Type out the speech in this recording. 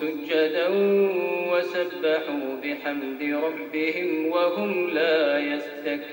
سجدا وسبحوا بحمد ربهم وهم لا يستكبرون.